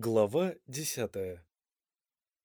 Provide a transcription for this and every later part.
Глава десятая.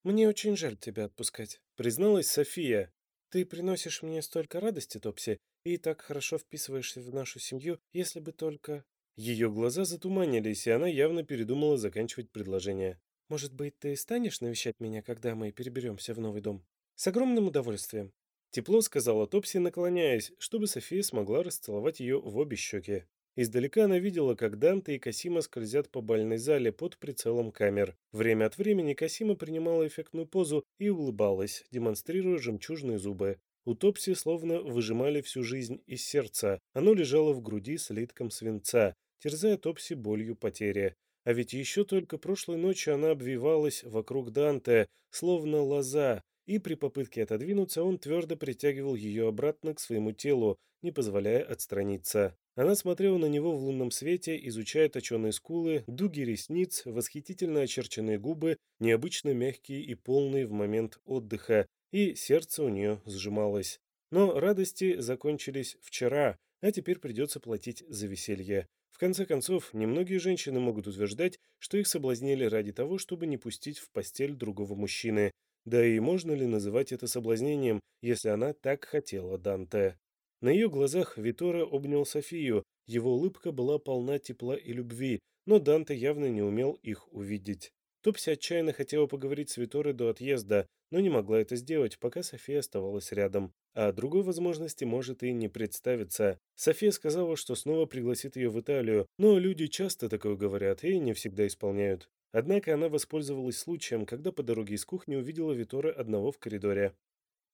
«Мне очень жаль тебя отпускать», — призналась София. «Ты приносишь мне столько радости, Топси, и так хорошо вписываешься в нашу семью, если бы только...» Ее глаза затуманились, и она явно передумала заканчивать предложение. «Может быть, ты станешь навещать меня, когда мы переберемся в новый дом?» «С огромным удовольствием», — тепло сказала Топси, наклоняясь, чтобы София смогла расцеловать ее в обе щеки. Издалека она видела, как Данте и Касима скользят по бальной зале под прицелом камер. Время от времени Касима принимала эффектную позу и улыбалась, демонстрируя жемчужные зубы. У Топси словно выжимали всю жизнь из сердца. Оно лежало в груди слитком свинца, терзая Топси болью потери. А ведь еще только прошлой ночью она обвивалась вокруг Данте, словно лоза, и при попытке отодвинуться он твердо притягивал ее обратно к своему телу, не позволяя отстраниться. Она смотрела на него в лунном свете, изучая точеные скулы, дуги ресниц, восхитительно очерченные губы, необычно мягкие и полные в момент отдыха, и сердце у нее сжималось. Но радости закончились вчера, а теперь придется платить за веселье. В конце концов, немногие женщины могут утверждать, что их соблазнили ради того, чтобы не пустить в постель другого мужчины. Да и можно ли называть это соблазнением, если она так хотела Данте? На ее глазах Витора обнял Софию, его улыбка была полна тепла и любви, но Данте явно не умел их увидеть. Топси отчаянно хотела поговорить с Виторой до отъезда, но не могла это сделать, пока София оставалась рядом. А другой возможности может и не представиться. София сказала, что снова пригласит ее в Италию, но люди часто такое говорят и не всегда исполняют. Однако она воспользовалась случаем, когда по дороге из кухни увидела Витора одного в коридоре.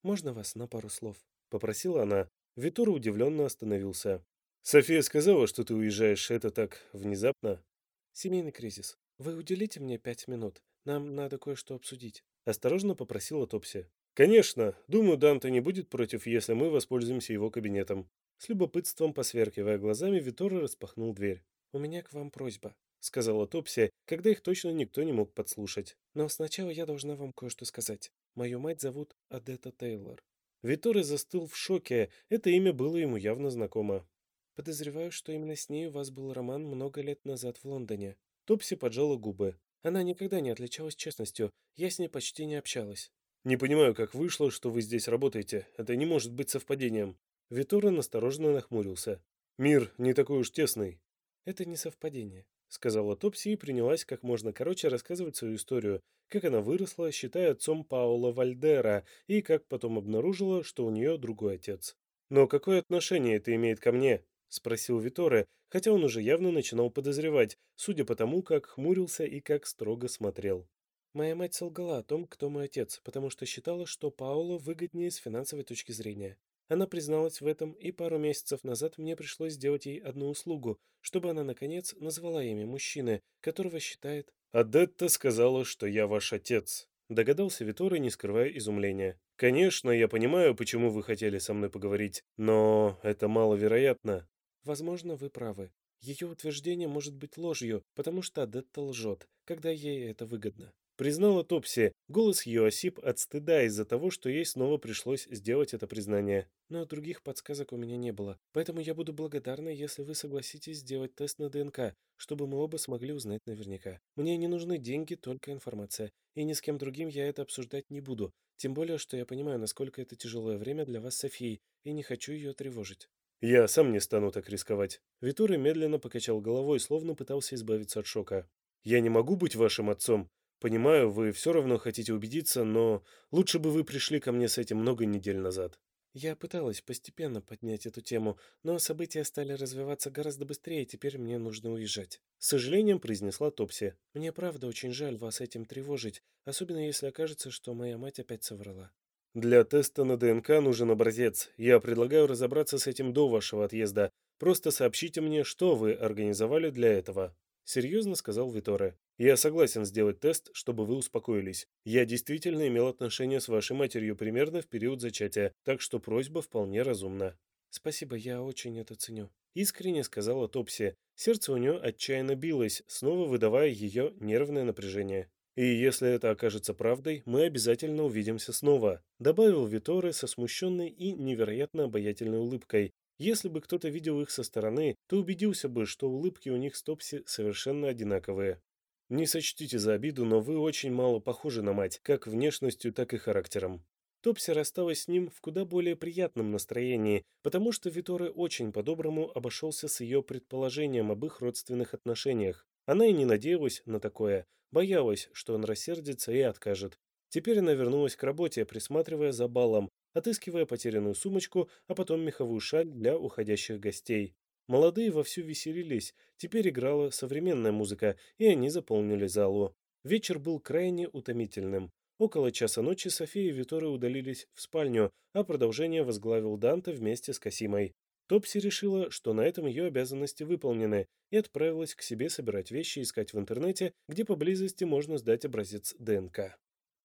«Можно вас на пару слов?» – попросила она. Витор удивленно остановился. «София сказала, что ты уезжаешь. Это так внезапно?» «Семейный кризис. Вы уделите мне пять минут. Нам надо кое-что обсудить». Осторожно попросила Топси. «Конечно. Думаю, Данте не будет против, если мы воспользуемся его кабинетом». С любопытством, посверкивая глазами, Витор распахнул дверь. «У меня к вам просьба», — сказала Топси, когда их точно никто не мог подслушать. «Но сначала я должна вам кое-что сказать. Мою мать зовут Адетта Тейлор. Виторе застыл в шоке, это имя было ему явно знакомо. «Подозреваю, что именно с ней у вас был роман много лет назад в Лондоне». Топси поджала губы. Она никогда не отличалась честностью, я с ней почти не общалась. «Не понимаю, как вышло, что вы здесь работаете. Это не может быть совпадением». Виторе настороженно нахмурился. «Мир не такой уж тесный». «Это не совпадение сказала Топси и принялась как можно короче рассказывать свою историю, как она выросла, считая отцом Паула Вальдера, и как потом обнаружила, что у нее другой отец. «Но какое отношение это имеет ко мне?» — спросил Виторе, хотя он уже явно начинал подозревать, судя по тому, как хмурился и как строго смотрел. «Моя мать солгала о том, кто мой отец, потому что считала, что Паула выгоднее с финансовой точки зрения. Она призналась в этом, и пару месяцев назад мне пришлось сделать ей одну услугу, чтобы она, наконец, назвала имя мужчины, которого считает... «Адетта сказала, что я ваш отец», — догадался Виторе, не скрывая изумления. «Конечно, я понимаю, почему вы хотели со мной поговорить, но это маловероятно». «Возможно, вы правы. Ее утверждение может быть ложью, потому что Адетта лжет, когда ей это выгодно признала Топси. Голос ее осип от стыда из-за того, что ей снова пришлось сделать это признание. Но других подсказок у меня не было, поэтому я буду благодарна, если вы согласитесь сделать тест на ДНК, чтобы мы оба смогли узнать наверняка. Мне не нужны деньги, только информация, и ни с кем другим я это обсуждать не буду, тем более, что я понимаю, насколько это тяжелое время для вас, Софии, и не хочу ее тревожить. «Я сам не стану так рисковать». Витура медленно покачал головой, словно пытался избавиться от шока. «Я не могу быть вашим отцом. Понимаю, вы все равно хотите убедиться, но лучше бы вы пришли ко мне с этим много недель назад. Я пыталась постепенно поднять эту тему, но события стали развиваться гораздо быстрее, и теперь мне нужно уезжать. С сожалением произнесла Топси. Мне правда очень жаль вас этим тревожить, особенно если окажется, что моя мать опять соврала. Для теста на ДНК нужен образец. Я предлагаю разобраться с этим до вашего отъезда. Просто сообщите мне, что вы организовали для этого. Серьезно сказал Виторе. Я согласен сделать тест, чтобы вы успокоились. Я действительно имел отношение с вашей матерью примерно в период зачатия, так что просьба вполне разумна. Спасибо, я очень это ценю. Искренне сказала Топси. Сердце у нее отчаянно билось, снова выдавая ее нервное напряжение. «И если это окажется правдой, мы обязательно увидимся снова», добавил Виторе со смущенной и невероятно обаятельной улыбкой, если бы кто-то видел их со стороны, то убедился бы, что улыбки у них с Топси совершенно одинаковые. Не сочтите за обиду, но вы очень мало похожи на мать, как внешностью, так и характером. Топси рассталась с ним в куда более приятном настроении, потому что Виторе очень по-доброму обошелся с ее предположением об их родственных отношениях. Она и не надеялась на такое, боялась, что он рассердится и откажет. Теперь она вернулась к работе, присматривая за балом, отыскивая потерянную сумочку, а потом меховую шаль для уходящих гостей. Молодые вовсю веселились, теперь играла современная музыка, и они заполнили залу. Вечер был крайне утомительным. Около часа ночи София и Виторы удалились в спальню, а продолжение возглавил Данте вместе с Касимой. Топси решила, что на этом ее обязанности выполнены, и отправилась к себе собирать вещи и искать в интернете, где поблизости можно сдать образец ДНК.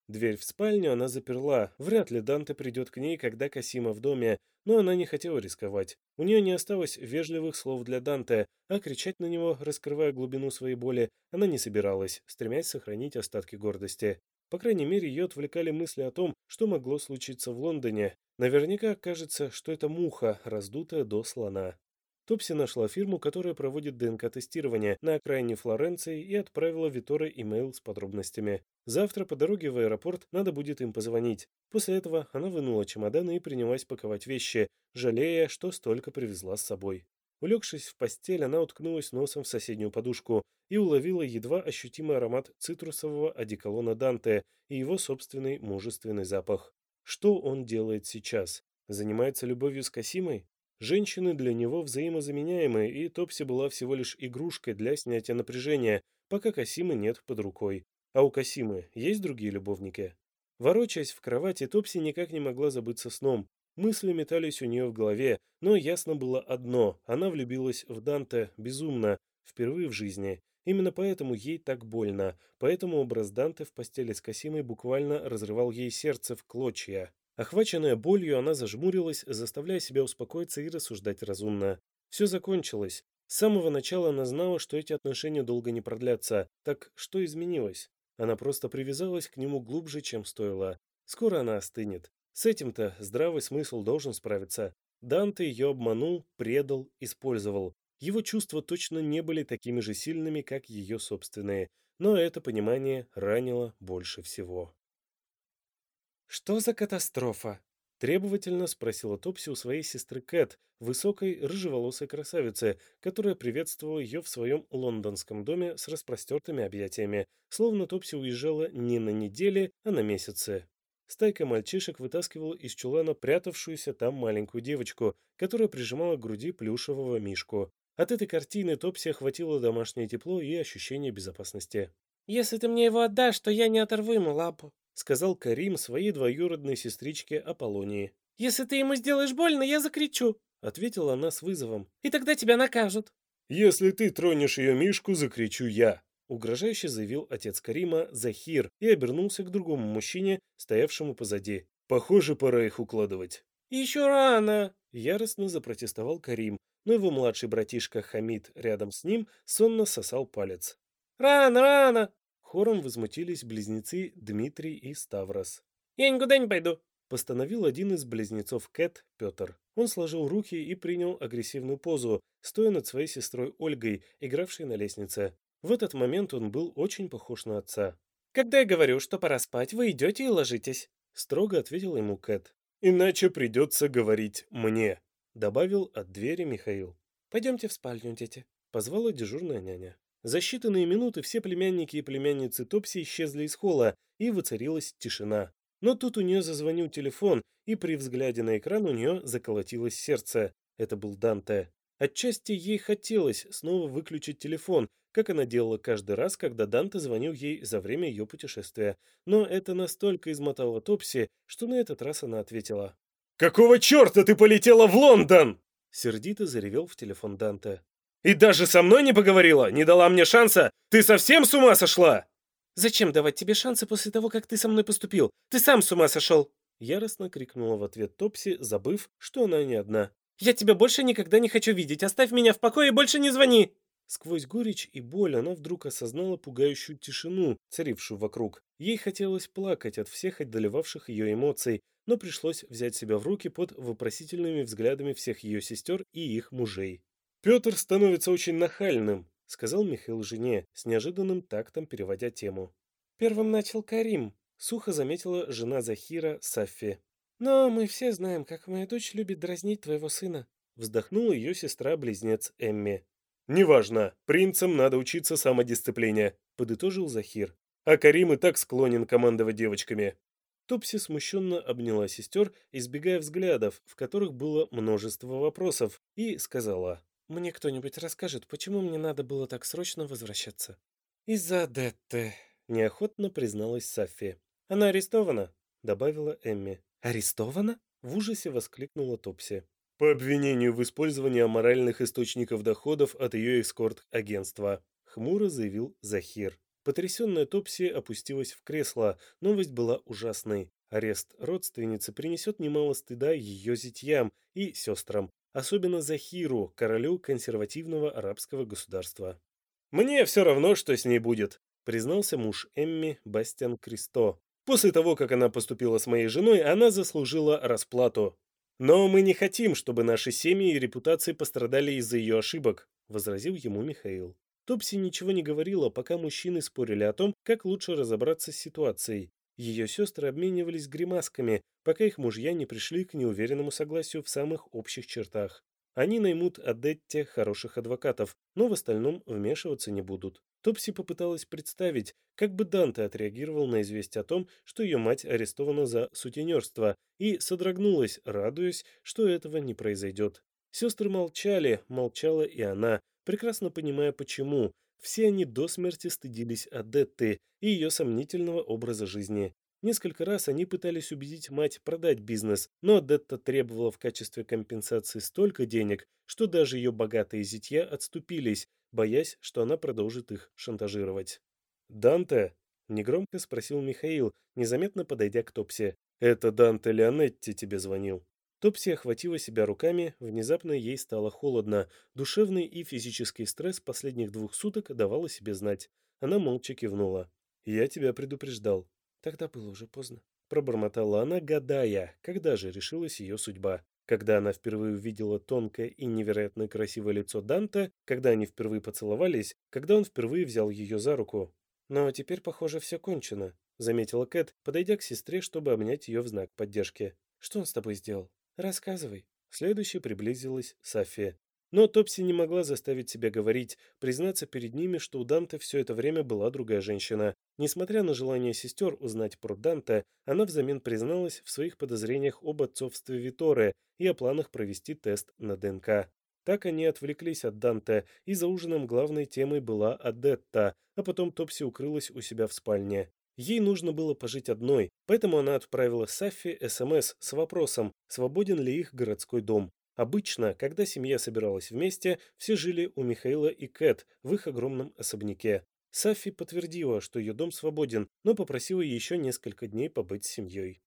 Дверь в спальню она заперла. Вряд ли Данте придет к ней, когда Касима в доме, но она не хотела рисковать. У нее не осталось вежливых слов для Данте, а кричать на него, раскрывая глубину своей боли, она не собиралась, стремясь сохранить остатки гордости. По крайней мере, ее отвлекали мысли о том, что могло случиться в Лондоне. Наверняка кажется, что это муха, раздутая до слона. Топси нашла фирму, которая проводит ДНК-тестирование на окраине Флоренции и отправила Виторе имейл с подробностями. Завтра по дороге в аэропорт надо будет им позвонить. После этого она вынула чемоданы и принялась паковать вещи, жалея, что столько привезла с собой. Улегшись в постель, она уткнулась носом в соседнюю подушку и уловила едва ощутимый аромат цитрусового одеколона Данте и его собственный мужественный запах. Что он делает сейчас? Занимается любовью с Касимой? Женщины для него взаимозаменяемые, и Топси была всего лишь игрушкой для снятия напряжения, пока Касимы нет под рукой. А у Касимы есть другие любовники? Ворочаясь в кровати, Топси никак не могла забыться сном. Мысли метались у нее в голове, но ясно было одно – она влюбилась в Данте безумно, впервые в жизни. Именно поэтому ей так больно, поэтому образ Данте в постели с Касимой буквально разрывал ей сердце в клочья. Охваченная болью, она зажмурилась, заставляя себя успокоиться и рассуждать разумно. Все закончилось. С самого начала она знала, что эти отношения долго не продлятся. Так что изменилось? Она просто привязалась к нему глубже, чем стоило. Скоро она остынет. С этим-то здравый смысл должен справиться. Данте ее обманул, предал, использовал. Его чувства точно не были такими же сильными, как ее собственные. Но это понимание ранило больше всего. «Что за катастрофа?» – требовательно спросила Топси у своей сестры Кэт, высокой, рыжеволосой красавицы, которая приветствовала ее в своем лондонском доме с распростертыми объятиями, словно Топси уезжала не на неделе, а на месяцы. Стайка мальчишек вытаскивала из чулана прятавшуюся там маленькую девочку, которая прижимала к груди плюшевого мишку. От этой картины Топси охватило домашнее тепло и ощущение безопасности. «Если ты мне его отдашь, то я не оторву ему лапу», сказал Карим своей двоюродной сестричке Аполлонии. «Если ты ему сделаешь больно, я закричу», ответила она с вызовом. «И тогда тебя накажут». «Если ты тронешь ее Мишку, закричу я», угрожающе заявил отец Карима Захир и обернулся к другому мужчине, стоявшему позади. «Похоже, пора их укладывать». «Еще рано!» — яростно запротестовал Карим, но его младший братишка Хамид рядом с ним сонно сосал палец. «Рано, рано!» Хором возмутились близнецы Дмитрий и Ставрос. «Я никуда не пойду», — постановил один из близнецов Кэт, Петр. Он сложил руки и принял агрессивную позу, стоя над своей сестрой Ольгой, игравшей на лестнице. В этот момент он был очень похож на отца. «Когда я говорю, что пора спать, вы идете и ложитесь», — строго ответил ему Кэт. «Иначе придется говорить мне», — добавил от двери Михаил. «Пойдемте в спальню, дети», — позвала дежурная няня. За считанные минуты все племянники и племянницы Топси исчезли из холла, и воцарилась тишина. Но тут у нее зазвонил телефон, и при взгляде на экран у нее заколотилось сердце. Это был Данте. Отчасти ей хотелось снова выключить телефон, как она делала каждый раз, когда Данте звонил ей за время ее путешествия. Но это настолько измотало Топси, что на этот раз она ответила. «Какого черта ты полетела в Лондон?» Сердито заревел в телефон Данте. И даже со мной не поговорила, не дала мне шанса. Ты совсем с ума сошла? Зачем давать тебе шансы после того, как ты со мной поступил? Ты сам с ума сошел!» Яростно крикнула в ответ Топси, забыв, что она не одна. «Я тебя больше никогда не хочу видеть. Оставь меня в покое и больше не звони!» Сквозь горечь и боль она вдруг осознала пугающую тишину, царившую вокруг. Ей хотелось плакать от всех одолевавших ее эмоций, но пришлось взять себя в руки под вопросительными взглядами всех ее сестер и их мужей. Петр становится очень нахальным, — сказал Михаил жене, с неожиданным тактом переводя тему. «Первым начал Карим», — сухо заметила жена Захира Сафи. «Но мы все знаем, как моя дочь любит дразнить твоего сына», — вздохнула ее сестра-близнец Эмми. «Неважно, принцам надо учиться самодисциплине», — подытожил Захир. «А Карим и так склонен командовать девочками». Топси смущенно обняла сестер, избегая взглядов, в которых было множество вопросов, и сказала, «Мне кто-нибудь расскажет, почему мне надо было так срочно возвращаться?» «Из-за Детты», — неохотно призналась Сафи. «Она арестована», — добавила Эмми. «Арестована?» — в ужасе воскликнула Топси. «По обвинению в использовании аморальных источников доходов от ее эскорт-агентства», — хмуро заявил Захир. Потрясенная Топси опустилась в кресло. Новость была ужасной. Арест родственницы принесет немало стыда ее зятьям и сестрам, особенно Захиру, королю консервативного арабского государства. «Мне все равно, что с ней будет», — признался муж Эмми Бастиан Кристо. «После того, как она поступила с моей женой, она заслужила расплату. Но мы не хотим, чтобы наши семьи и репутации пострадали из-за ее ошибок», — возразил ему Михаил. Топси ничего не говорила, пока мужчины спорили о том, как лучше разобраться с ситуацией. Ее сестры обменивались гримасками, пока их мужья не пришли к неуверенному согласию в самых общих чертах. Они наймут Адетте хороших адвокатов, но в остальном вмешиваться не будут. Топси попыталась представить, как бы Данте отреагировал на известие о том, что ее мать арестована за сутенерство, и содрогнулась, радуясь, что этого не произойдет. Сестры молчали, молчала и она, прекрасно понимая почему. Все они до смерти стыдились Адетты и ее сомнительного образа жизни. Несколько раз они пытались убедить мать продать бизнес, но Адетта требовала в качестве компенсации столько денег, что даже ее богатые зятья отступились, боясь, что она продолжит их шантажировать. «Данте?» — негромко спросил Михаил, незаметно подойдя к Топсе. «Это Данте Леонетти тебе звонил». Топси охватила себя руками, внезапно ей стало холодно. Душевный и физический стресс последних двух суток давал себе знать. Она молча кивнула. «Я тебя предупреждал». Тогда было уже поздно. Пробормотала она, гадая, когда же решилась ее судьба. Когда она впервые увидела тонкое и невероятно красивое лицо Данте, когда они впервые поцеловались, когда он впервые взял ее за руку. «Но теперь, похоже, все кончено», — заметила Кэт, подойдя к сестре, чтобы обнять ее в знак поддержки. «Что он с тобой сделал?» «Рассказывай». Следующей приблизилась София. Но Топси не могла заставить себя говорить, признаться перед ними, что у Данте все это время была другая женщина. Несмотря на желание сестер узнать про Данте, она взамен призналась в своих подозрениях об отцовстве Виторе и о планах провести тест на ДНК. Так они отвлеклись от Данте, и за ужином главной темой была Адетта, а потом Топси укрылась у себя в спальне. Ей нужно было пожить одной, поэтому она отправила Саффи СМС с вопросом, свободен ли их городской дом. Обычно, когда семья собиралась вместе, все жили у Михаила и Кэт в их огромном особняке. Сафи подтвердила, что ее дом свободен, но попросила еще несколько дней побыть с семьей.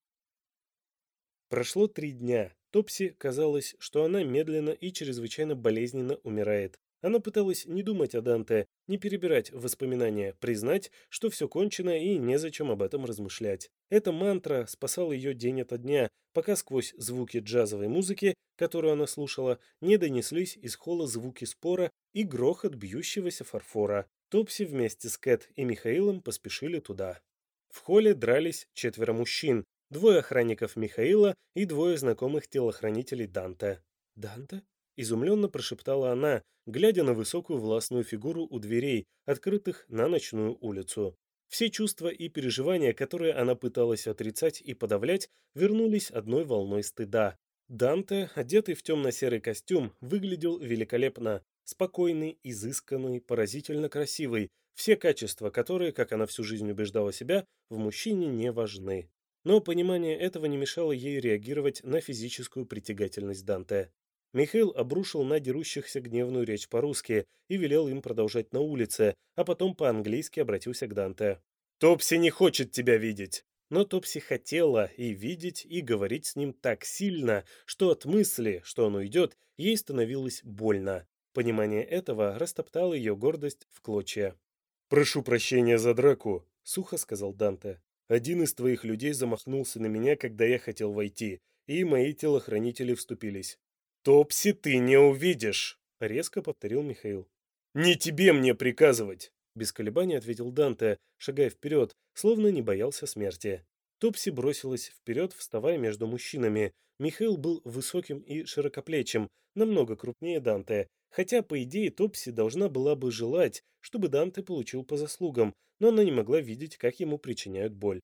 Прошло три дня. Топси казалось, что она медленно и чрезвычайно болезненно умирает. Она пыталась не думать о Данте, не перебирать воспоминания, признать, что все кончено и незачем об этом размышлять. Эта мантра спасала ее день ото дня, пока сквозь звуки джазовой музыки, которую она слушала, не донеслись из холла звуки спора и грохот бьющегося фарфора. Топси вместе с Кэт и Михаилом поспешили туда. В холле дрались четверо мужчин, двое охранников Михаила и двое знакомых телохранителей Данте. «Данте?» Изумленно прошептала она, глядя на высокую властную фигуру у дверей, открытых на ночную улицу. Все чувства и переживания, которые она пыталась отрицать и подавлять, вернулись одной волной стыда. Данте, одетый в темно-серый костюм, выглядел великолепно. Спокойный, изысканный, поразительно красивый. Все качества, которые, как она всю жизнь убеждала себя, в мужчине не важны. Но понимание этого не мешало ей реагировать на физическую притягательность Данте. Михаил обрушил на дерущихся гневную речь по-русски и велел им продолжать на улице, а потом по-английски обратился к Данте. «Топси не хочет тебя видеть!» Но Топси хотела и видеть, и говорить с ним так сильно, что от мысли, что он уйдет, ей становилось больно. Понимание этого растоптало ее гордость в клочья. «Прошу прощения за драку», — сухо сказал Данте. «Один из твоих людей замахнулся на меня, когда я хотел войти, и мои телохранители вступились. «Топси ты не увидишь!» — резко повторил Михаил. «Не тебе мне приказывать!» Без колебаний ответил Данте, шагая вперед, словно не боялся смерти. Топси бросилась вперед, вставая между мужчинами. Михаил был высоким и широкоплечим, намного крупнее Данте, хотя, по идее, Топси должна была бы желать, чтобы Данте получил по заслугам, но она не могла видеть, как ему причиняют боль.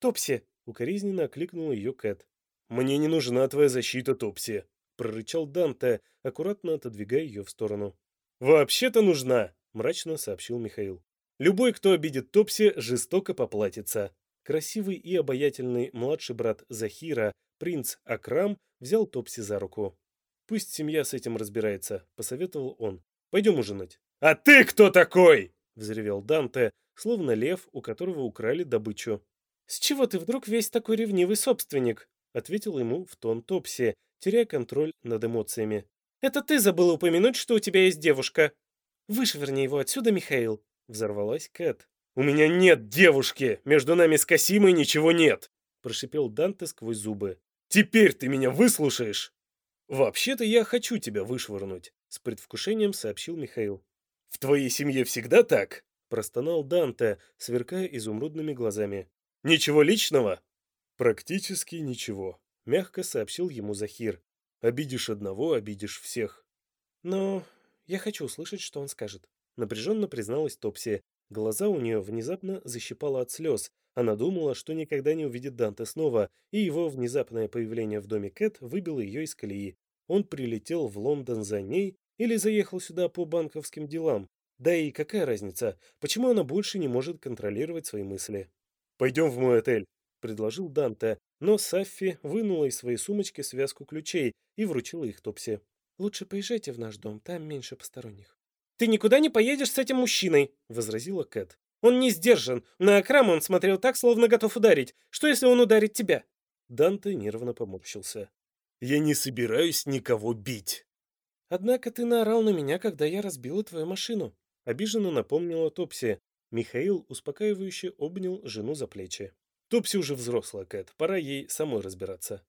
«Топси!» — укоризненно окликнула ее Кэт. «Мне не нужна твоя защита, Топси!» — прорычал Данте, аккуратно отодвигая ее в сторону. «Вообще-то нужна!» — мрачно сообщил Михаил. «Любой, кто обидит Топси, жестоко поплатится». Красивый и обаятельный младший брат Захира, принц Акрам, взял Топси за руку. «Пусть семья с этим разбирается», — посоветовал он. «Пойдем ужинать». «А ты кто такой?» — взревел Данте, словно лев, у которого украли добычу. «С чего ты вдруг весь такой ревнивый собственник?» — ответил ему в тон Топси, теряя контроль над эмоциями. Это ты забыла упомянуть, что у тебя есть девушка. Вышвырни его отсюда, Михаил, взорвалась Кэт. У меня нет девушки, между нами с Касимой ничего нет, прошипел Данте сквозь зубы. Теперь ты меня выслушаешь? Вообще-то я хочу тебя вышвырнуть, с предвкушением сообщил Михаил. В твоей семье всегда так? простонал Данте, сверкая изумрудными глазами. Ничего личного? Практически ничего, мягко сообщил ему Захир. Обидишь одного, обидишь всех. Но я хочу услышать, что он скажет. Напряженно призналась Топси. Глаза у нее внезапно защипало от слез. Она думала, что никогда не увидит Данте снова, и его внезапное появление в доме Кэт выбило ее из колеи. Он прилетел в Лондон за ней или заехал сюда по банковским делам. Да и какая разница, почему она больше не может контролировать свои мысли? «Пойдем в мой отель», — предложил Данте, но Саффи вынула из своей сумочки связку ключей и вручила их Топси. «Лучше поезжайте в наш дом, там меньше посторонних». «Ты никуда не поедешь с этим мужчиной», — возразила Кэт. «Он не сдержан. На Акрама он смотрел так, словно готов ударить. Что, если он ударит тебя?» Данте нервно поморщился. «Я не собираюсь никого бить». «Однако ты наорал на меня, когда я разбила твою машину», — обиженно напомнила Топси. Михаил успокаивающе обнял жену за плечи. Топси уже взрослая, Кэт, пора ей самой разбираться.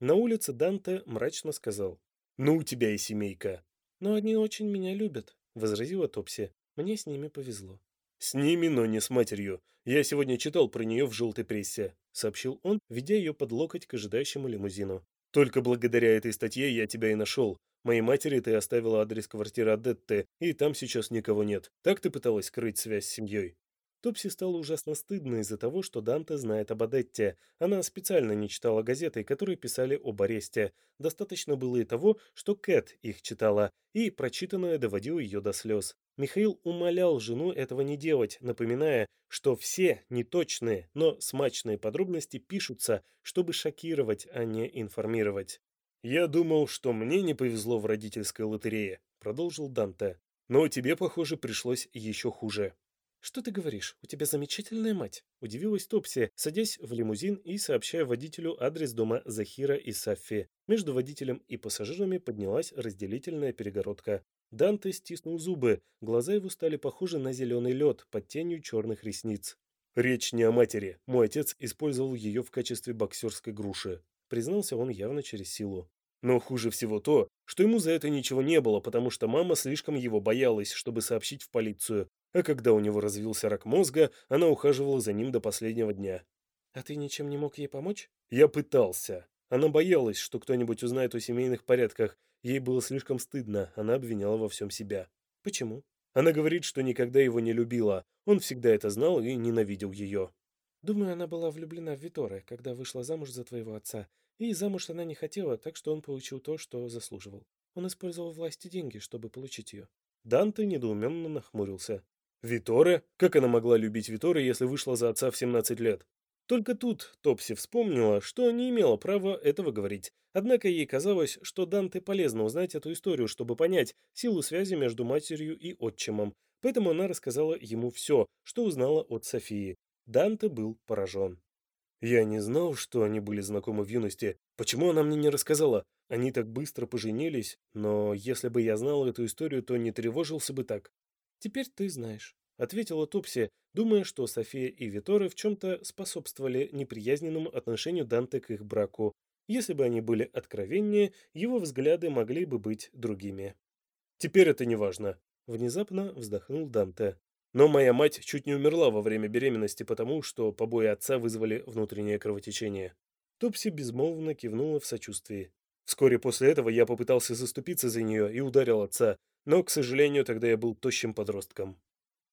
На улице Данте мрачно сказал. «Ну, у тебя и семейка». «Но они очень меня любят», — возразила Топси. «Мне с ними повезло». «С ними, но не с матерью. Я сегодня читал про нее в желтой прессе», — сообщил он, ведя ее под локоть к ожидающему лимузину. «Только благодаря этой статье я тебя и нашел. Моей матери ты оставила адрес квартиры Адетты, и там сейчас никого нет. Так ты пыталась скрыть связь с семьей?» Топси стало ужасно стыдно из-за того, что Данте знает об Адетте. Она специально не читала газеты, которые писали об аресте. Достаточно было и того, что Кэт их читала, и прочитанное доводило ее до слез. Михаил умолял жену этого не делать, напоминая, что все неточные, но смачные подробности пишутся, чтобы шокировать, а не информировать. «Я думал, что мне не повезло в родительской лотерее», — продолжил Данте. «Но тебе, похоже, пришлось еще хуже». «Что ты говоришь? У тебя замечательная мать!» – удивилась Топси, садясь в лимузин и сообщая водителю адрес дома Захира и Саффи. Между водителем и пассажирами поднялась разделительная перегородка. Данте стиснул зубы, глаза его стали похожи на зеленый лед под тенью черных ресниц. «Речь не о матери. Мой отец использовал ее в качестве боксерской груши», – признался он явно через силу. Но хуже всего то, что ему за это ничего не было, потому что мама слишком его боялась, чтобы сообщить в полицию, а когда у него развился рак мозга, она ухаживала за ним до последнего дня. «А ты ничем не мог ей помочь?» «Я пытался. Она боялась, что кто-нибудь узнает о семейных порядках. Ей было слишком стыдно, она обвиняла во всем себя». «Почему?» Она говорит, что никогда его не любила. Он всегда это знал и ненавидел ее. Думаю, она была влюблена в Виторе, когда вышла замуж за твоего отца. И замуж она не хотела, так что он получил то, что заслуживал. Он использовал власть и деньги, чтобы получить ее. Данте недоуменно нахмурился. Виторе? Как она могла любить Виторе, если вышла за отца в 17 лет? Только тут Топси вспомнила, что не имела права этого говорить. Однако ей казалось, что Данте полезно узнать эту историю, чтобы понять силу связи между матерью и отчимом. Поэтому она рассказала ему все, что узнала от Софии. Данте был поражен. «Я не знал, что они были знакомы в юности. Почему она мне не рассказала? Они так быстро поженились, но если бы я знал эту историю, то не тревожился бы так. «Теперь ты знаешь», — ответила Топси, думая, что София и Виторы в чем-то способствовали неприязненному отношению Данте к их браку. Если бы они были откровеннее, его взгляды могли бы быть другими. «Теперь это не важно. Внезапно вздохнул Данте. Но моя мать чуть не умерла во время беременности потому, что побои отца вызвали внутреннее кровотечение. Топси безмолвно кивнула в сочувствии. Вскоре после этого я попытался заступиться за нее и ударил отца, но, к сожалению, тогда я был тощим подростком.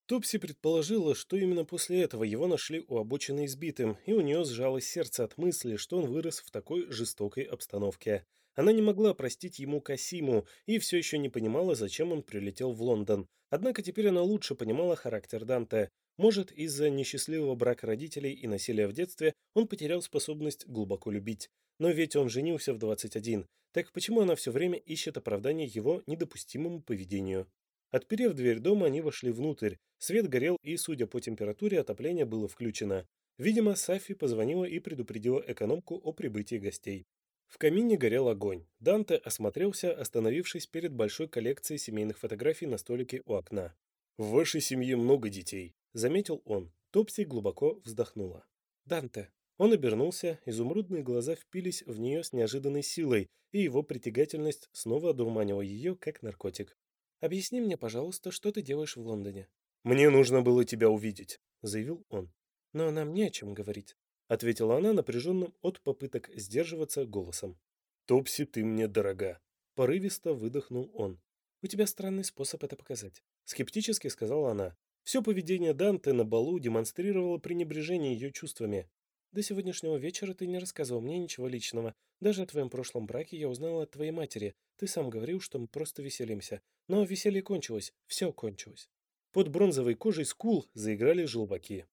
Топси предположила, что именно после этого его нашли у обочины избитым, и у нее сжалось сердце от мысли, что он вырос в такой жестокой обстановке. Она не могла простить ему Касиму и все еще не понимала, зачем он прилетел в Лондон. Однако теперь она лучше понимала характер Данте. Может, из-за несчастливого брака родителей и насилия в детстве он потерял способность глубоко любить. Но ведь он женился в 21. Так почему она все время ищет оправдание его недопустимому поведению? Отперев дверь дома, они вошли внутрь. Свет горел, и, судя по температуре, отопление было включено. Видимо, Сафи позвонила и предупредила экономку о прибытии гостей. В камине горел огонь. Данте осмотрелся, остановившись перед большой коллекцией семейных фотографий на столике у окна. «В вашей семье много детей», — заметил он. Топси глубоко вздохнула. «Данте». Он обернулся, изумрудные глаза впились в нее с неожиданной силой, и его притягательность снова одурманила ее, как наркотик. «Объясни мне, пожалуйста, что ты делаешь в Лондоне?» «Мне нужно было тебя увидеть», — заявил он. «Но нам не о чем говорить», — ответила она напряженным от попыток сдерживаться голосом. «Топси, ты мне дорога», — порывисто выдохнул он. «У тебя странный способ это показать», — скептически сказала она. Все поведение Данте на балу демонстрировало пренебрежение ее чувствами. До сегодняшнего вечера ты не рассказывал мне ничего личного. Даже о твоем прошлом браке я узнала от твоей матери. Ты сам говорил, что мы просто веселимся. Но веселье кончилось. Все кончилось. Под бронзовой кожей скул заиграли желваки.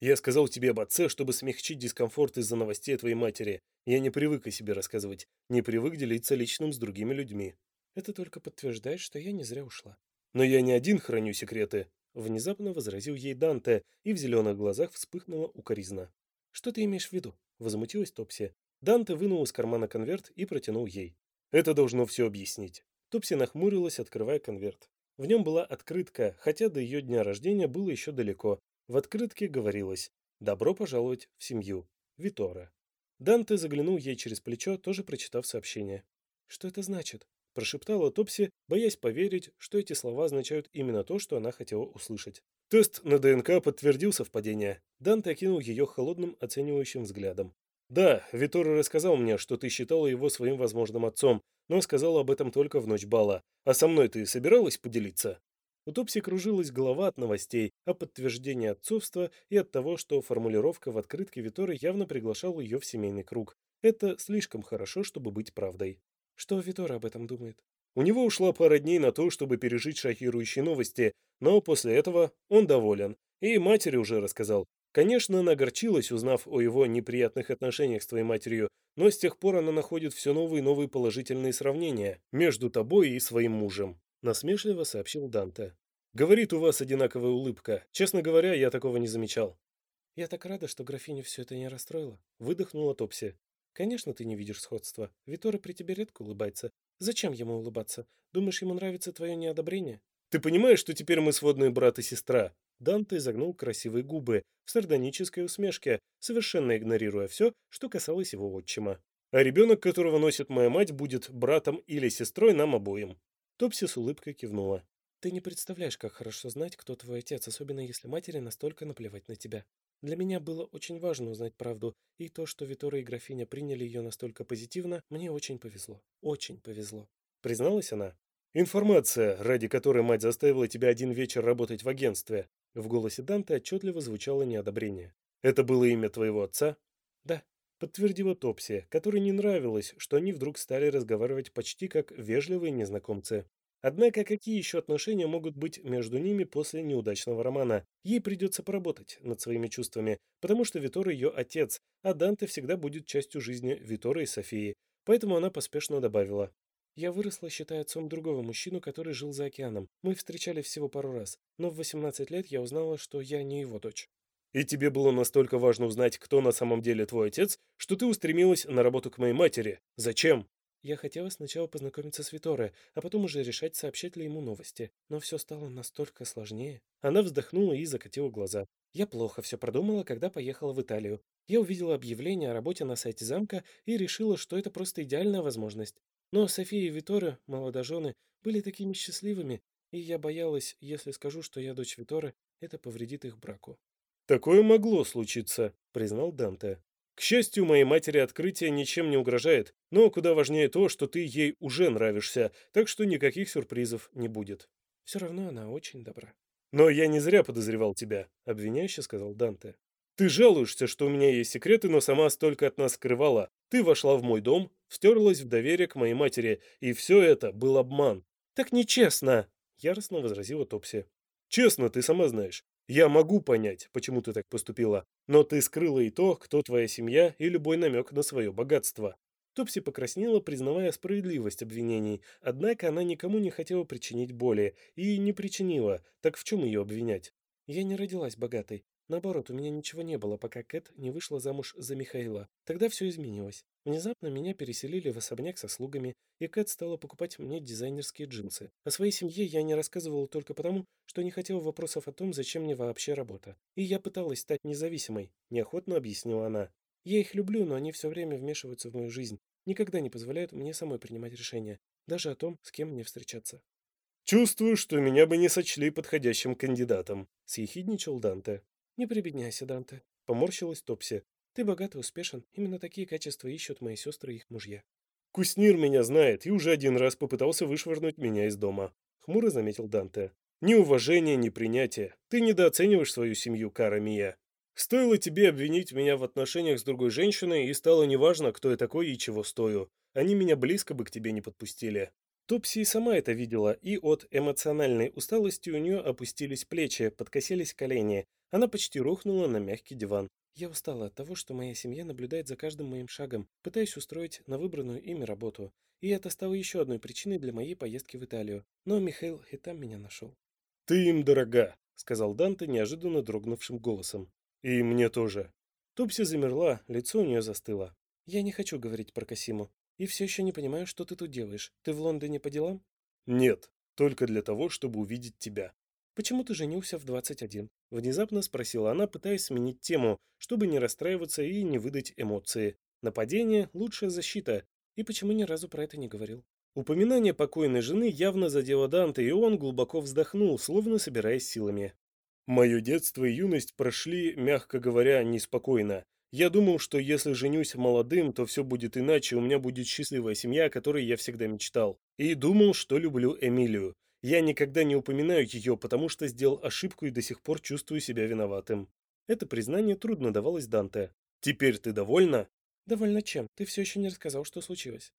«Я сказал тебе об отце, чтобы смягчить дискомфорт из-за новостей о твоей матери. Я не привык о себе рассказывать. Не привык делиться личным с другими людьми». «Это только подтверждает, что я не зря ушла». «Но я не один храню секреты», — внезапно возразил ей Данте, и в зеленых глазах вспыхнула укоризна. «Что ты имеешь в виду?» – возмутилась Топси. Данте вынул из кармана конверт и протянул ей. «Это должно все объяснить». Топси нахмурилась, открывая конверт. В нем была открытка, хотя до ее дня рождения было еще далеко. В открытке говорилось «Добро пожаловать в семью. Витора». Данте заглянул ей через плечо, тоже прочитав сообщение. «Что это значит?» – прошептала Топси, боясь поверить, что эти слова означают именно то, что она хотела услышать. Тест на ДНК подтвердил совпадение. Данте окинул ее холодным оценивающим взглядом. «Да, Виторо рассказал мне, что ты считала его своим возможным отцом, но сказал об этом только в ночь бала. А со мной ты собиралась поделиться?» У Топси кружилась голова от новостей, о подтверждении отцовства и от того, что формулировка в открытке Виторы явно приглашала ее в семейный круг. Это слишком хорошо, чтобы быть правдой. Что Витора об этом думает? У него ушла пара дней на то, чтобы пережить шокирующие новости, но после этого он доволен. И матери уже рассказал. Конечно, она огорчилась, узнав о его неприятных отношениях с твоей матерью, но с тех пор она находит все новые и новые положительные сравнения между тобой и своим мужем. Насмешливо сообщил Данте. Говорит, у вас одинаковая улыбка. Честно говоря, я такого не замечал. Я так рада, что графиню все это не расстроило. Выдохнула Топси. Конечно, ты не видишь сходства. Витора при тебе редко улыбается. Зачем ему улыбаться? Думаешь, ему нравится твое неодобрение? Ты понимаешь, что теперь мы сводные брат и сестра? Данте загнул красивые губы в сардонической усмешке, совершенно игнорируя все, что касалось его отчима. А ребенок, которого носит моя мать, будет братом или сестрой нам обоим. Топси с улыбкой кивнула. Ты не представляешь, как хорошо знать, кто твой отец, особенно если матери настолько наплевать на тебя. Для меня было очень важно узнать правду, и то, что Витора и графиня приняли ее настолько позитивно, мне очень повезло. Очень повезло. Призналась она. «Информация, ради которой мать заставила тебя один вечер работать в агентстве». В голосе Данте отчетливо звучало неодобрение. «Это было имя твоего отца?» «Да», подтвердила Топси, которой не нравилось, что они вдруг стали разговаривать почти как вежливые незнакомцы. Однако какие еще отношения могут быть между ними после неудачного романа? Ей придется поработать над своими чувствами, потому что Витор ее отец, а Данте всегда будет частью жизни Витора и Софии. Поэтому она поспешно добавила. «Я выросла, считая отцом другого мужчину, который жил за океаном. Мы встречались всего пару раз, но в 18 лет я узнала, что я не его дочь». «И тебе было настолько важно узнать, кто на самом деле твой отец, что ты устремилась на работу к моей матери. Зачем?» Я хотела сначала познакомиться с Виторе, а потом уже решать, сообщать ли ему новости. Но все стало настолько сложнее. Она вздохнула и закатила глаза. Я плохо все продумала, когда поехала в Италию. Я увидела объявление о работе на сайте замка и решила, что это просто идеальная возможность. Но София и Виторе, молодожены, были такими счастливыми. И я боялась, если скажу, что я дочь Виторы, это повредит их браку. «Такое могло случиться», — признал Данте. «К счастью, моей матери открытие ничем не угрожает, но куда важнее то, что ты ей уже нравишься, так что никаких сюрпризов не будет». «Все равно она очень добра». «Но я не зря подозревал тебя», — обвиняюще сказал Данте. «Ты жалуешься, что у меня есть секреты, но сама столько от нас скрывала. Ты вошла в мой дом, встерлась в доверие к моей матери, и все это был обман». «Так нечестно!» — яростно возразила Топси. «Честно, ты сама знаешь. Я могу понять, почему ты так поступила, но ты скрыла и то, кто твоя семья, и любой намек на свое богатство. Топси покраснела, признавая справедливость обвинений, однако она никому не хотела причинить боли, и не причинила, так в чем ее обвинять? Я не родилась богатой, Наоборот, у меня ничего не было, пока Кэт не вышла замуж за Михаила. Тогда все изменилось. Внезапно меня переселили в особняк со слугами, и Кэт стала покупать мне дизайнерские джинсы. О своей семье я не рассказывала только потому, что не хотела вопросов о том, зачем мне вообще работа. И я пыталась стать независимой, неохотно объяснила она. Я их люблю, но они все время вмешиваются в мою жизнь, никогда не позволяют мне самой принимать решения, даже о том, с кем мне встречаться. «Чувствую, что меня бы не сочли подходящим кандидатом», — съехидничал Данте. «Не прибедняйся, Данте», — поморщилась Топси. «Ты богат и успешен. Именно такие качества ищут мои сестры и их мужья». «Куснир меня знает и уже один раз попытался вышвырнуть меня из дома», — хмуро заметил Данте. «Ни уважения, ни принятия. Ты недооцениваешь свою семью, Кара Мия. Стоило тебе обвинить меня в отношениях с другой женщиной, и стало неважно, кто я такой и чего стою. Они меня близко бы к тебе не подпустили. Топси сама это видела, и от эмоциональной усталости у нее опустились плечи, подкосились колени. Она почти рухнула на мягкий диван. Я устала от того, что моя семья наблюдает за каждым моим шагом, пытаясь устроить на выбранную ими работу. И это стало еще одной причиной для моей поездки в Италию. Но Михаил и там меня нашел. «Ты им дорога», — сказал Данте неожиданно дрогнувшим голосом. «И мне тоже». Топси замерла, лицо у нее застыло. «Я не хочу говорить про Касиму. И все еще не понимаю, что ты тут делаешь. Ты в Лондоне по делам? Нет, только для того, чтобы увидеть тебя. Почему ты женился в 21? Внезапно спросила она, пытаясь сменить тему, чтобы не расстраиваться и не выдать эмоции. Нападение – лучшая защита. И почему ни разу про это не говорил? Упоминание покойной жены явно задело Данте, и он глубоко вздохнул, словно собираясь силами. Мое детство и юность прошли, мягко говоря, неспокойно. Я думал, что если женюсь молодым, то все будет иначе, у меня будет счастливая семья, о которой я всегда мечтал. И думал, что люблю Эмилию. Я никогда не упоминаю ее, потому что сделал ошибку и до сих пор чувствую себя виноватым. Это признание трудно давалось Данте. Теперь ты довольна? Довольна чем? Ты все еще не рассказал, что случилось.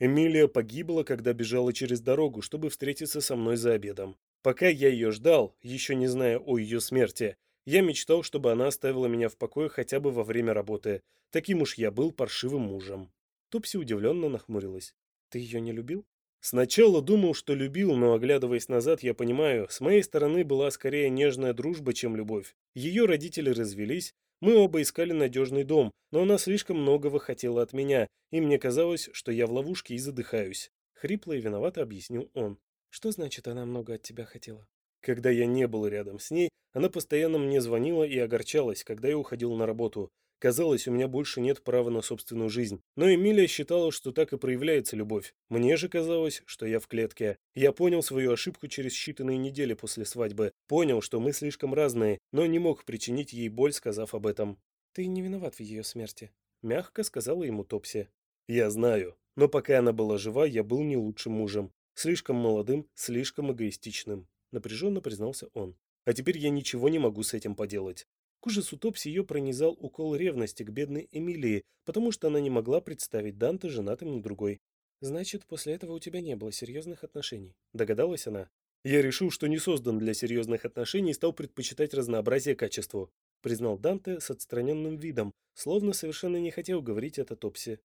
Эмилия погибла, когда бежала через дорогу, чтобы встретиться со мной за обедом. Пока я ее ждал, еще не зная о ее смерти, я мечтал, чтобы она оставила меня в покое хотя бы во время работы. Таким уж я был паршивым мужем. Тупси удивленно нахмурилась. Ты ее не любил? Сначала думал, что любил, но, оглядываясь назад, я понимаю, с моей стороны была скорее нежная дружба, чем любовь. Ее родители развелись, мы оба искали надежный дом, но она слишком многого хотела от меня, и мне казалось, что я в ловушке и задыхаюсь. Хрипло и виновато объяснил он. Что значит, она много от тебя хотела? Когда я не был рядом с ней, она постоянно мне звонила и огорчалась, когда я уходил на работу. Казалось, у меня больше нет права на собственную жизнь. Но Эмилия считала, что так и проявляется любовь. Мне же казалось, что я в клетке. Я понял свою ошибку через считанные недели после свадьбы. Понял, что мы слишком разные, но не мог причинить ей боль, сказав об этом. «Ты не виноват в ее смерти», — мягко сказала ему Топси. «Я знаю. Но пока она была жива, я был не лучшим мужем. Слишком молодым, слишком эгоистичным», — напряженно признался он. А теперь я ничего не могу с этим поделать. К ужасу Топси ее пронизал укол ревности к бедной Эмилии, потому что она не могла представить Данте женатым на другой. «Значит, после этого у тебя не было серьезных отношений?» – догадалась она. «Я решил, что не создан для серьезных отношений и стал предпочитать разнообразие качеству», – признал Данте с отстраненным видом, словно совершенно не хотел говорить это Топси.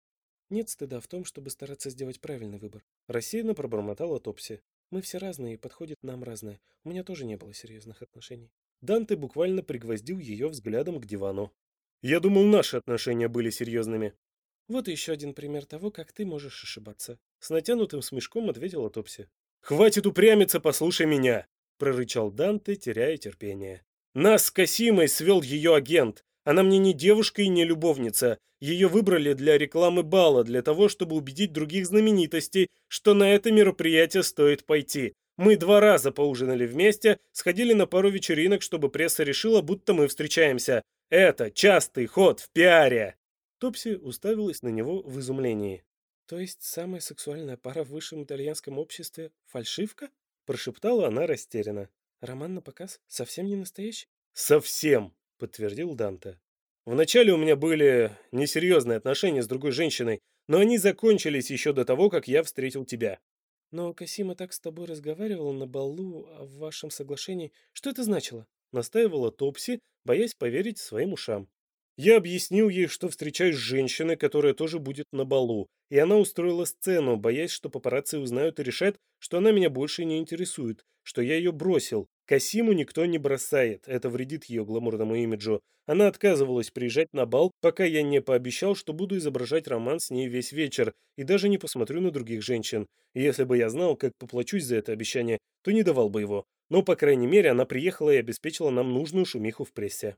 «Нет стыда в том, чтобы стараться сделать правильный выбор», – рассеянно пробормотала Топси. Мы все разные, и подходит нам разное. У меня тоже не было серьезных отношений. Данте буквально пригвоздил ее взглядом к дивану. Я думал, наши отношения были серьезными. Вот еще один пример того, как ты можешь ошибаться. С натянутым смешком ответила Топси. «Хватит упрямиться, послушай меня!» прорычал Данте, теряя терпение. «Нас с Касимой свел ее агент. Она мне не девушка и не любовница. Ее выбрали для рекламы бала, для того, чтобы убедить других знаменитостей, что на это мероприятие стоит пойти. Мы два раза поужинали вместе, сходили на пару вечеринок, чтобы пресса решила, будто мы встречаемся. Это частый ход в пиаре!» Топси уставилась на него в изумлении. «То есть самая сексуальная пара в высшем итальянском обществе — фальшивка?» Прошептала она растерянно. «Роман на показ? Совсем не настоящий?» «Совсем!» — подтвердил Данте. «Вначале у меня были несерьезные отношения с другой женщиной, но они закончились еще до того, как я встретил тебя. Но Касима так с тобой разговаривала на балу о вашем соглашении. Что это значило? Настаивала Топси, боясь поверить своим ушам. Я объяснил ей, что встречаюсь с женщиной, которая тоже будет на балу, и она устроила сцену, боясь, что папарацци узнают и решат, что она меня больше не интересует, что я ее бросил. Касиму никто не бросает, это вредит ее гламурному имиджу. Она отказывалась приезжать на бал, пока я не пообещал, что буду изображать роман с ней весь вечер и даже не посмотрю на других женщин. И если бы я знал, как поплачусь за это обещание, то не давал бы его. Но, по крайней мере, она приехала и обеспечила нам нужную шумиху в прессе.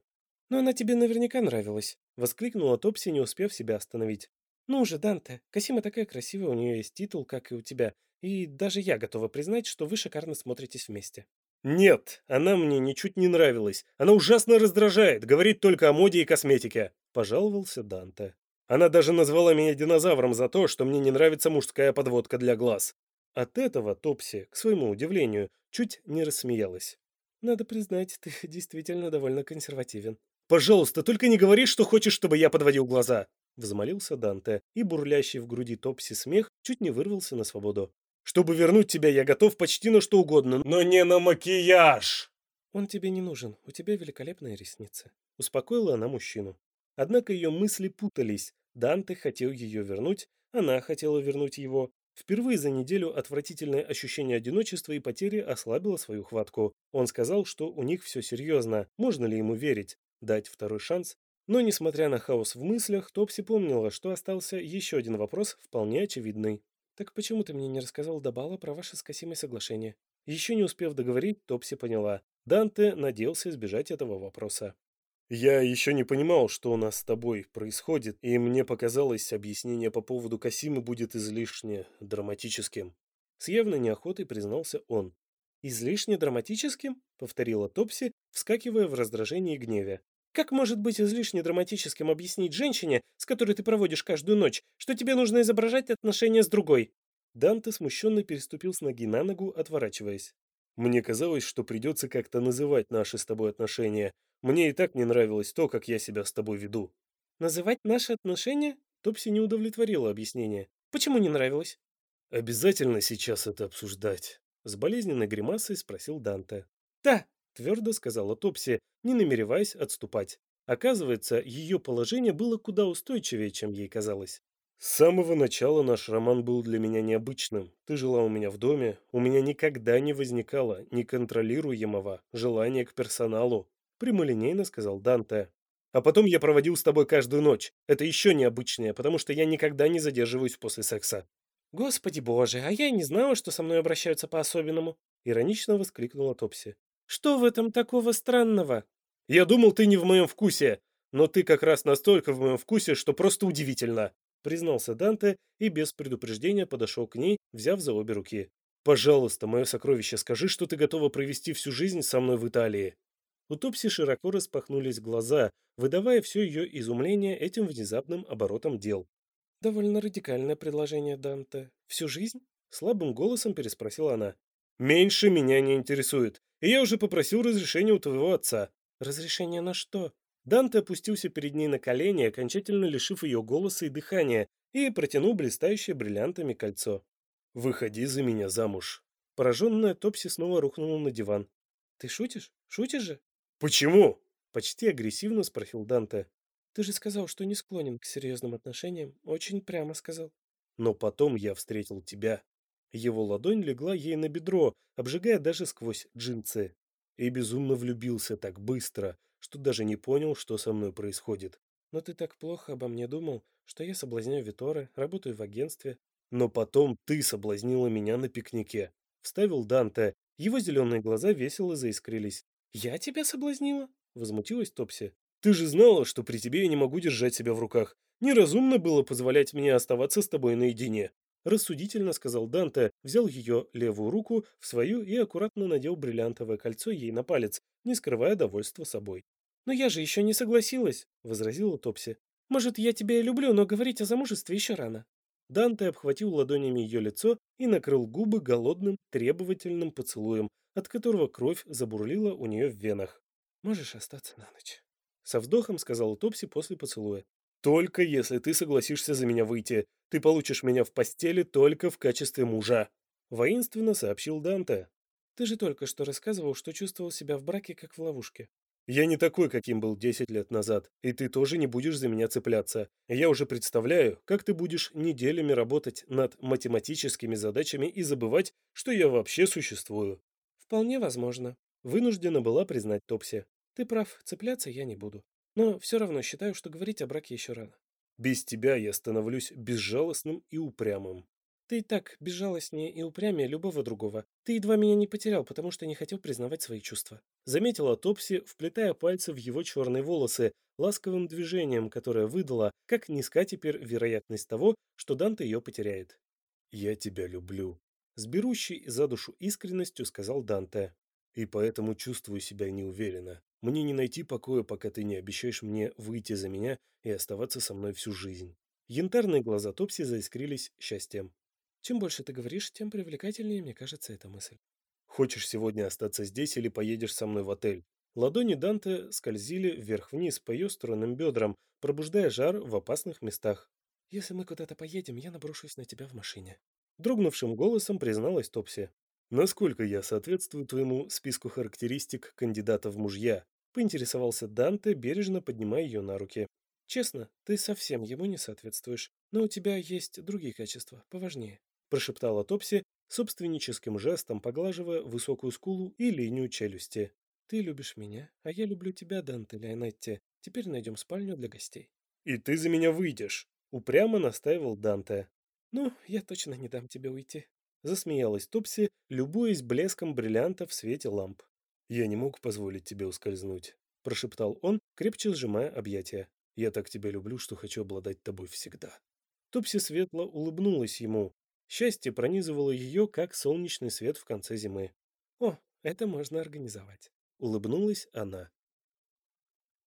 «Но она тебе наверняка нравилась», — воскликнула Топси, не успев себя остановить. «Ну же, Данте, Касима такая красивая, у нее есть титул, как и у тебя, и даже я готова признать, что вы шикарно смотритесь вместе». «Нет, она мне ничуть не нравилась. Она ужасно раздражает, говорит только о моде и косметике», — пожаловался Данте. «Она даже назвала меня динозавром за то, что мне не нравится мужская подводка для глаз». От этого Топси, к своему удивлению, чуть не рассмеялась. «Надо признать, ты действительно довольно консервативен», «Пожалуйста, только не говори, что хочешь, чтобы я подводил глаза!» Взмолился Данте, и бурлящий в груди Топси смех чуть не вырвался на свободу. «Чтобы вернуть тебя, я готов почти на что угодно, но не на макияж!» «Он тебе не нужен, у тебя великолепные ресницы», — успокоила она мужчину. Однако ее мысли путались. Данте хотел ее вернуть, она хотела вернуть его. Впервые за неделю отвратительное ощущение одиночества и потери ослабило свою хватку. Он сказал, что у них все серьезно, можно ли ему верить дать второй шанс. Но, несмотря на хаос в мыслях, Топси помнила, что остался еще один вопрос, вполне очевидный. «Так почему ты мне не рассказал до бала про ваше с Касимой соглашение?» Еще не успев договорить, Топси поняла. Данте надеялся избежать этого вопроса. «Я еще не понимал, что у нас с тобой происходит, и мне показалось, объяснение по поводу Касимы будет излишне драматическим». С явной неохотой признался он. «Излишне драматическим?» — повторила Топси, вскакивая в раздражении и гневе. «Как может быть излишне драматическим объяснить женщине, с которой ты проводишь каждую ночь, что тебе нужно изображать отношения с другой?» Данте смущенно переступил с ноги на ногу, отворачиваясь. «Мне казалось, что придется как-то называть наши с тобой отношения. Мне и так не нравилось то, как я себя с тобой веду». «Называть наши отношения?» Топси не удовлетворила объяснение. «Почему не нравилось?» «Обязательно сейчас это обсуждать?» С болезненной гримасой спросил Данте. «Да», — твердо сказала Топси, не намереваясь отступать. Оказывается, ее положение было куда устойчивее, чем ей казалось. С самого начала наш роман был для меня необычным. Ты жила у меня в доме, у меня никогда не возникало неконтролируемого желания к персоналу, прямолинейно сказал Данте. А потом я проводил с тобой каждую ночь. Это еще необычнее, потому что я никогда не задерживаюсь после секса. «Господи боже, а я и не знала, что со мной обращаются по-особенному!» Иронично воскликнула Топси. «Что в этом такого странного?» «Я думал, ты не в моем вкусе, но ты как раз настолько в моем вкусе, что просто удивительно!» Признался Данте и без предупреждения подошел к ней, взяв за обе руки. «Пожалуйста, мое сокровище, скажи, что ты готова провести всю жизнь со мной в Италии!» У Топси широко распахнулись глаза, выдавая все ее изумление этим внезапным оборотом дел. «Довольно радикальное предложение, Данте. Всю жизнь?» Слабым голосом переспросила она. «Меньше меня не интересует. И я уже попросил разрешения у твоего отца». «Разрешение на что?» Данте опустился перед ней на колени, окончательно лишив ее голоса и дыхания, и протянул блистающее бриллиантами кольцо. «Выходи за меня замуж». Пораженная Топси снова рухнула на диван. «Ты шутишь? Шутишь же?» «Почему?» — почти агрессивно спросил Данте. Ты же сказал, что не склонен к серьезным отношениям. Очень прямо сказал. Но потом я встретил тебя. Его ладонь легла ей на бедро, обжигая даже сквозь джинсы. И безумно влюбился так быстро, что даже не понял, что со мной происходит. Но ты так плохо обо мне думал, что я соблазняю Виторы, работаю в агентстве. Но потом ты соблазнила меня на пикнике. Вставил Данте. Его зеленые глаза весело заискрились. «Я тебя соблазнила?» Возмутилась Топси. Ты же знала, что при тебе я не могу держать себя в руках. Неразумно было позволять мне оставаться с тобой наедине. Рассудительно сказал Данте, взял ее левую руку в свою и аккуратно надел бриллиантовое кольцо ей на палец, не скрывая довольства собой. «Но я же еще не согласилась», — возразила Топси. «Может, я тебя и люблю, но говорить о замужестве еще рано». Данте обхватил ладонями ее лицо и накрыл губы голодным, требовательным поцелуем, от которого кровь забурлила у нее в венах. «Можешь остаться на ночь», — со вздохом сказала Топси после поцелуя. «Только если ты согласишься за меня выйти. Ты получишь меня в постели только в качестве мужа», — воинственно сообщил Данте. «Ты же только что рассказывал, что чувствовал себя в браке, как в ловушке». Я не такой, каким был 10 лет назад, и ты тоже не будешь за меня цепляться. Я уже представляю, как ты будешь неделями работать над математическими задачами и забывать, что я вообще существую. Вполне возможно. Вынуждена была признать Топси. Ты прав, цепляться я не буду. Но все равно считаю, что говорить о браке еще рано. Без тебя я становлюсь безжалостным и упрямым. Ты и так безжалостнее и упрямее любого другого. Ты едва меня не потерял, потому что не хотел признавать свои чувства. Заметила Топси, вплетая пальцы в его черные волосы, ласковым движением, которое выдало, как низка теперь вероятность того, что Данте ее потеряет. «Я тебя люблю», — с берущей за душу искренностью сказал Данте. «И поэтому чувствую себя неуверенно. Мне не найти покоя, пока ты не обещаешь мне выйти за меня и оставаться со мной всю жизнь». Янтарные глаза Топси заискрились счастьем. Чем больше ты говоришь, тем привлекательнее, мне кажется, эта мысль. Хочешь сегодня остаться здесь или поедешь со мной в отель? Ладони Данте скользили вверх-вниз по ее стройным бедрам, пробуждая жар в опасных местах. «Если мы куда-то поедем, я наброшусь на тебя в машине». Дрогнувшим голосом призналась Топси. «Насколько я соответствую твоему списку характеристик кандидата в мужья?» Поинтересовался Данте, бережно поднимая ее на руки. «Честно, ты совсем ему не соответствуешь, но у тебя есть другие качества, поважнее прошептала Топси, собственническим жестом поглаживая высокую скулу и линию челюсти. «Ты любишь меня, а я люблю тебя, Данте Леонетти. Теперь найдем спальню для гостей». «И ты за меня выйдешь», — упрямо настаивал Данте. «Ну, я точно не дам тебе уйти», — засмеялась Топси, любуясь блеском бриллианта в свете ламп. «Я не мог позволить тебе ускользнуть», — прошептал он, крепче сжимая объятия. «Я так тебя люблю, что хочу обладать тобой всегда». Топси светло улыбнулась ему, Счастье пронизывало ее, как солнечный свет в конце зимы. «О, это можно организовать», — улыбнулась она.